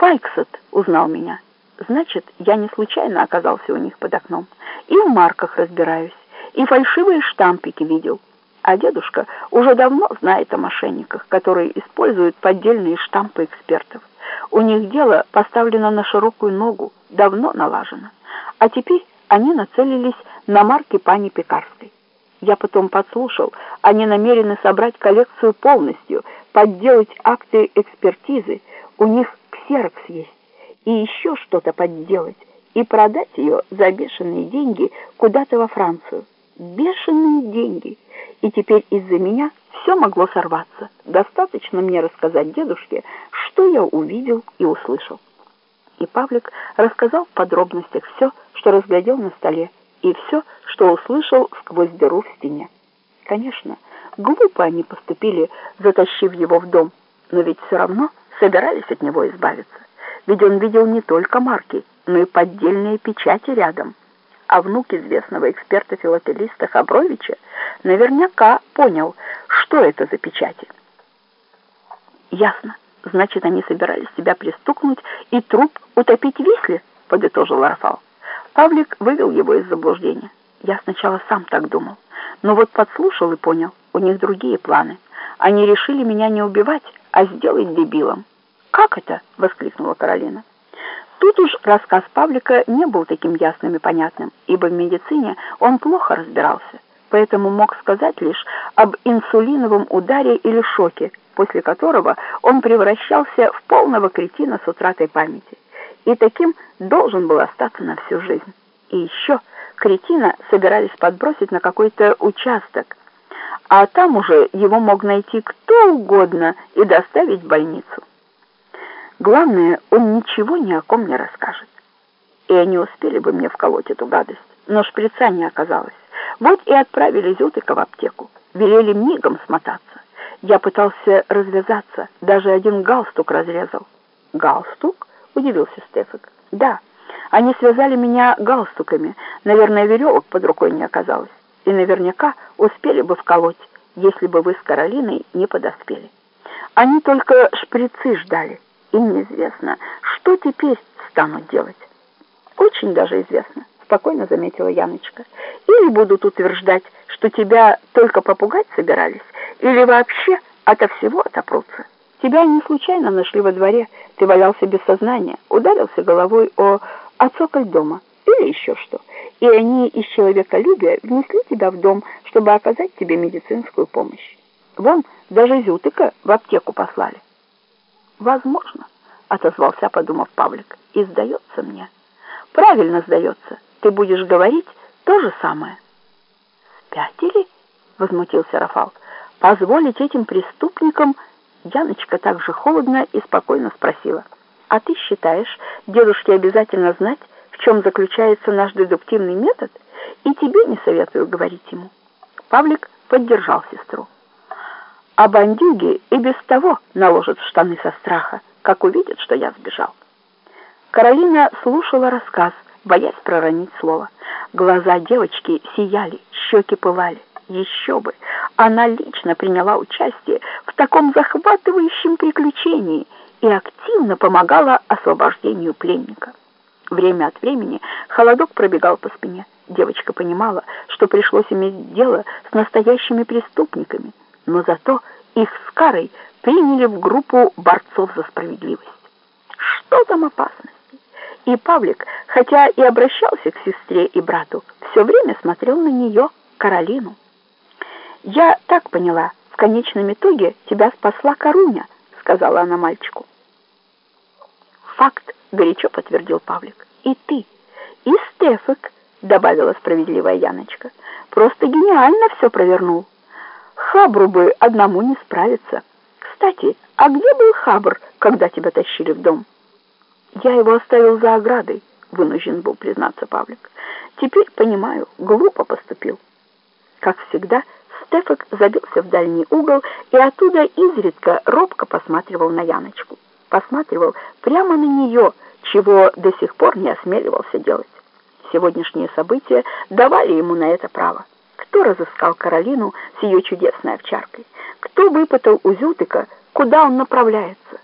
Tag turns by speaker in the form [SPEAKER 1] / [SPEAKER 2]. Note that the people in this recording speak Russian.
[SPEAKER 1] Файксет узнал меня. Значит, я не случайно оказался у них под окном. И в марках разбираюсь, и фальшивые штампики видел. А дедушка уже давно знает о мошенниках, которые используют поддельные штампы экспертов. У них дело поставлено на широкую ногу, давно налажено. А теперь они нацелились на марки пани Пекарской. Я потом подслушал, они намерены собрать коллекцию полностью, подделать акты экспертизы, у них ксерокс есть, и еще что-то подделать, и продать ее за бешеные деньги куда-то во Францию. Бешеные деньги! И теперь из-за меня все могло сорваться. Достаточно мне рассказать дедушке, что я увидел и услышал. И Павлик рассказал в подробностях все, что разглядел на столе, и все, что услышал сквозь дыру в стене. Конечно, глупо они поступили, затащив его в дом, но ведь все равно собирались от него избавиться. Ведь он видел не только марки, но и поддельные печати рядом. А внук известного эксперта-филателиста Хабровича наверняка понял, что это за печати. «Ясно. Значит, они собирались тебя пристукнуть и труп утопить в Висле?» — подытожил Рафал. Павлик вывел его из заблуждения. Я сначала сам так думал, но вот подслушал и понял, у них другие планы. Они решили меня не убивать, а сделать дебилом. «Как это?» — воскликнула Каролина. Тут уж рассказ Павлика не был таким ясным и понятным, ибо в медицине он плохо разбирался, поэтому мог сказать лишь об инсулиновом ударе или шоке, после которого он превращался в полного кретина с утратой памяти и таким должен был остаться на всю жизнь. И еще кретина собирались подбросить на какой-то участок, а там уже его мог найти кто угодно и доставить в больницу. Главное, он ничего ни о ком не расскажет. И они успели бы мне вколоть эту гадость, но шприца не оказалось. Вот и отправили Зютыка в аптеку, велели мигом смотаться. Я пытался развязаться, даже один галстук разрезал. Галстук? — удивился Стефик. «Да, они связали меня галстуками. Наверное, веревок под рукой не оказалось. И наверняка успели бы вколоть, если бы вы с Каролиной не подоспели. Они только шприцы ждали. Им неизвестно, что теперь станут делать». «Очень даже известно», — спокойно заметила Яночка. «Или будут утверждать, что тебя только попугать собирались, или вообще ото всего отопрутся». Тебя не случайно нашли во дворе, ты валялся без сознания, ударился головой о, о цоколь дома или еще что. И они из человеколюбия внесли тебя в дом, чтобы оказать тебе медицинскую помощь. Вон, даже Зютыка в аптеку послали. Возможно, отозвался, подумав Павлик, и сдается мне. Правильно сдается, ты будешь говорить то же самое. Спятили? Возмутился Рафал. Позволить этим преступникам Яночка также холодно и спокойно спросила. «А ты считаешь, дедушке обязательно знать, в чем заключается наш дедуктивный метод? И тебе не советую говорить ему». Павлик поддержал сестру. А бандюги и без того наложат в штаны со страха, как увидят, что я сбежал. Каролина слушала рассказ, боясь проронить слово. Глаза девочки сияли, щеки пылали. Еще бы! Она лично приняла участие в таком захватывающем приключении и активно помогала освобождению пленника. Время от времени холодок пробегал по спине. Девочка понимала, что пришлось иметь дело с настоящими преступниками, но зато их с Карой приняли в группу борцов за справедливость. Что там опасности? И Павлик, хотя и обращался к сестре и брату, все время смотрел на нее, Каролину. «Я так поняла, в конечном итоге тебя спасла Коруня», — сказала она мальчику. «Факт», — горячо подтвердил Павлик. «И ты, и Стефик», — добавила справедливая Яночка. «Просто гениально все провернул. Хабру бы одному не справиться. Кстати, а где был Хабр, когда тебя тащили в дом?» «Я его оставил за оградой», — вынужден был признаться Павлик. «Теперь понимаю, глупо поступил». Как всегда, Стефак забился в дальний угол и оттуда изредка робко посматривал на Яночку. Посматривал прямо на нее, чего до сих пор не осмеливался делать. Сегодняшние события давали ему на это право. Кто разыскал Каролину с ее чудесной овчаркой? Кто выпытал у Зютыка, куда он направляется?